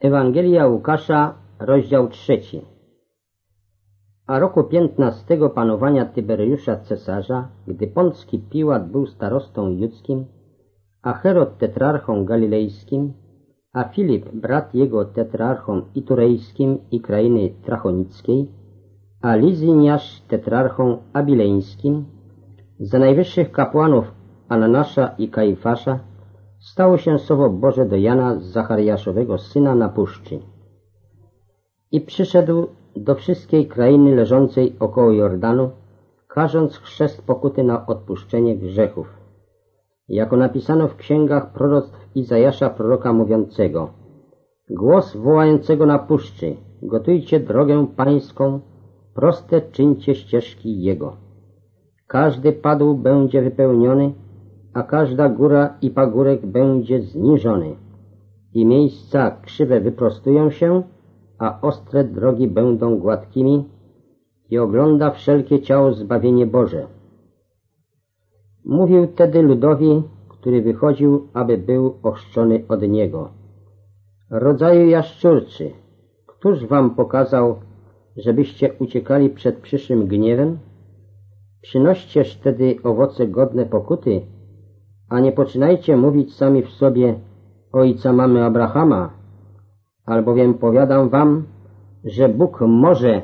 Ewangelia Łukasza, rozdział trzeci. A roku piętnastego panowania Tyberiusza cesarza, gdy Pącki Piłat był starostą judzkim, a Herod tetrarchą galilejskim, a Filip, brat jego tetrarchą iturejskim i krainy trachonickiej, a Lizyniasz tetrarchą abileńskim, za najwyższych kapłanów Ananasza i Kaifasza, stało się słowo Boże do Jana Zachariaszowego syna na puszczy. I przyszedł do wszystkiej krainy leżącej około Jordanu, każąc chrzest pokuty na odpuszczenie grzechów. Jako napisano w księgach proroctw Izajasza proroka mówiącego Głos wołającego na puszczy, gotujcie drogę pańską, proste czyńcie ścieżki Jego. Każdy padł będzie wypełniony, a każda góra i pagórek będzie zniżony. I miejsca krzywe wyprostują się, a ostre drogi będą gładkimi i ogląda wszelkie ciało zbawienie Boże. Mówił tedy ludowi, który wychodził, aby był ochrzczony od niego. Rodzaju jaszczurczy, któż wam pokazał, żebyście uciekali przed przyszłym gniewem? Przynoścież wtedy owoce godne pokuty, a nie poczynajcie mówić sami w sobie ojca mamy Abrahama, albowiem powiadam wam, że Bóg może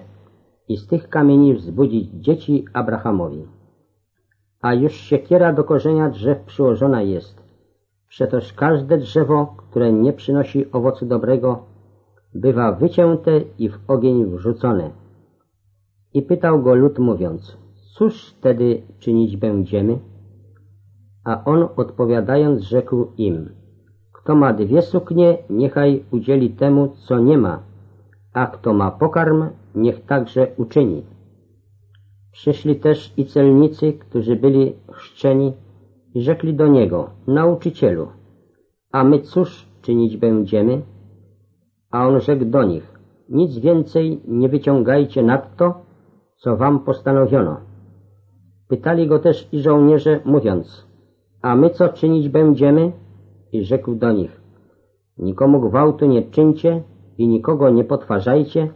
i z tych kamieni wzbudzić dzieci Abrahamowi. A już siekiera do korzenia drzew przyłożona jest. Przetoż każde drzewo, które nie przynosi owocu dobrego, bywa wycięte i w ogień wrzucone. I pytał go lud mówiąc, cóż wtedy czynić będziemy? A on odpowiadając rzekł im, kto ma dwie suknie, niechaj udzieli temu, co nie ma, a kto ma pokarm, niech także uczyni. Przyszli też i celnicy, którzy byli chrzczeni i rzekli do niego, nauczycielu, a my cóż czynić będziemy? A on rzekł do nich, nic więcej nie wyciągajcie nadto, co wam postanowiono. Pytali go też i żołnierze, mówiąc, a my co czynić będziemy? I rzekł do nich, nikomu gwałtu nie czyńcie i nikogo nie potwarzajcie,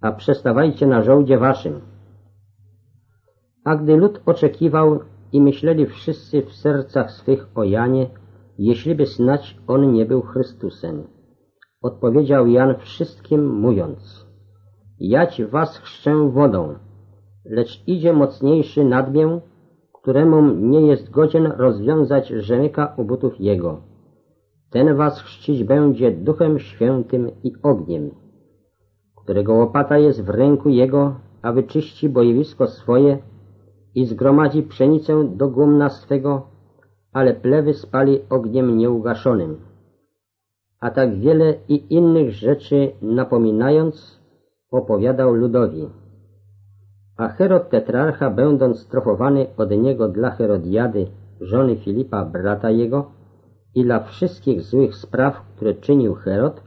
a przestawajcie na żołdzie waszym. A gdy lud oczekiwał i myśleli wszyscy w sercach swych o Janie, jeśliby snać on nie był Chrystusem. Odpowiedział Jan wszystkim mówiąc, Jać was chrzczę wodą, lecz idzie mocniejszy nad mię, któremu nie jest godzien rozwiązać rzemyka u butów jego. Ten was chrzcić będzie duchem świętym i ogniem, którego łopata jest w ręku jego, a wyczyści bojowisko swoje i zgromadzi pszenicę do gumna swego, ale plewy spali ogniem nieugaszonym. A tak wiele i innych rzeczy napominając, opowiadał ludowi. A Herod tetrarcha, będąc strofowany od niego dla Herodiady, żony Filipa, brata jego, i dla wszystkich złych spraw, które czynił Herod,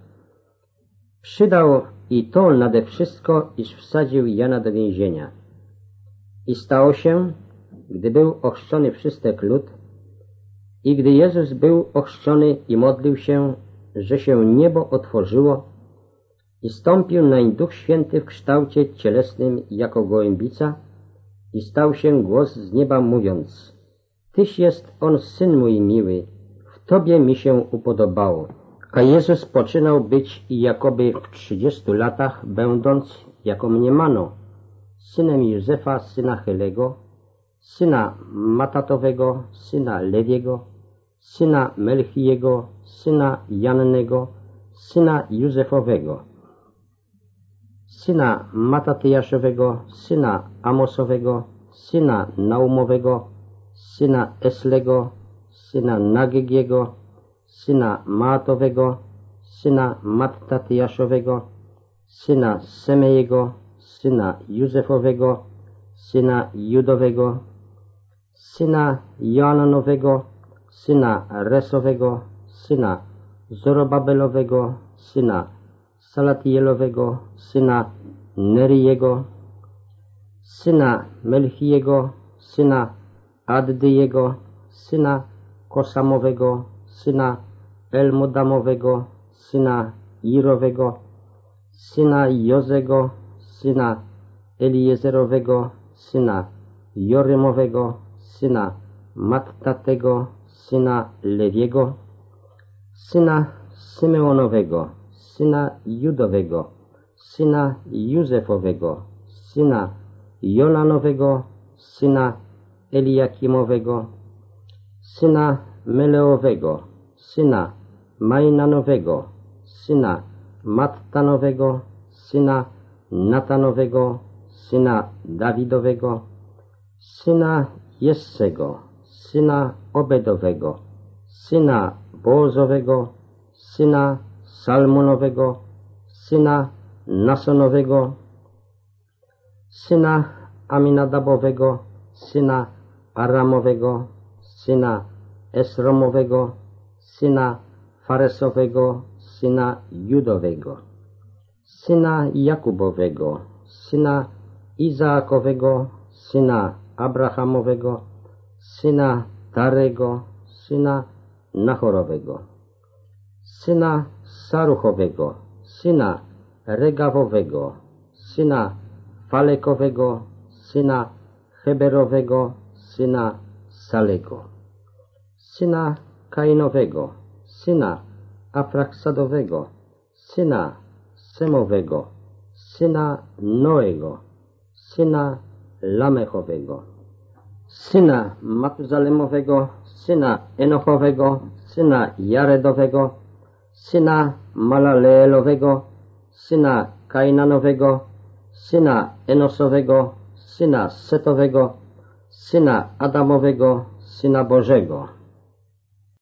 przydał i to nade wszystko, iż wsadził Jana do więzienia. I stało się, gdy był ochrzczony wszystek lud, i gdy Jezus był ochrzczony i modlił się, że się niebo otworzyło i stąpił nań Duch Święty w kształcie cielesnym jako gołębica i stał się głos z nieba mówiąc Tyś jest On Syn mój miły, w Tobie mi się upodobało. A Jezus poczynał być i jakoby w trzydziestu latach, będąc, jako mniemano, synem Józefa, syna Helego, syna Matatowego, syna Lewiego, syna Melchiego, syna Jannego, syna Józefowego, syna Matatyjaszowego, syna Amosowego, syna Naumowego, syna Eslego, syna Nagegiego, syna Maatowego, syna Mattatyjaszowego, syna Semejego, syna Józefowego, syna Judowego, syna Joananowego, syna Resowego, syna Zorobabelowego, syna Salatielowego, syna Neriego, syna Melchiego, syna Addyjego, syna Kosamowego, syna Elmodamowego, syna Irowego, syna Jozego, syna Eliezerowego, syna Jorymowego, syna Mattatego, syna Lewiego, syna Symeonowego, syna Judowego, syna Józefowego, syna Jolanowego, syna Eliakimowego, syna Meleowego, syna Majnanowego, syna Mattanowego, syna Natanowego, syna Dawidowego, syna Jessego, syna Obedowego, syna Bozowego, syna Salmonowego, syna Nasonowego, syna Aminadabowego, syna Aramowego, syna Esromowego, syna Faresowego, syna Judowego, syna Jakubowego, syna Izaakowego, syna Abrahamowego, syna Tarego, syna Nachorowego, syna Saruchowego, syna Regawowego, syna Falekowego, syna Heberowego, syna Salego, syna Kainowego, syna Afraksadowego, syna Semowego, syna Noego, syna Lamechowego, syna Matuzalemowego, syna Enochowego, syna Jaredowego, syna Malaleelowego, syna Kainanowego, syna Enosowego, syna Setowego, syna Adamowego, syna Bożego.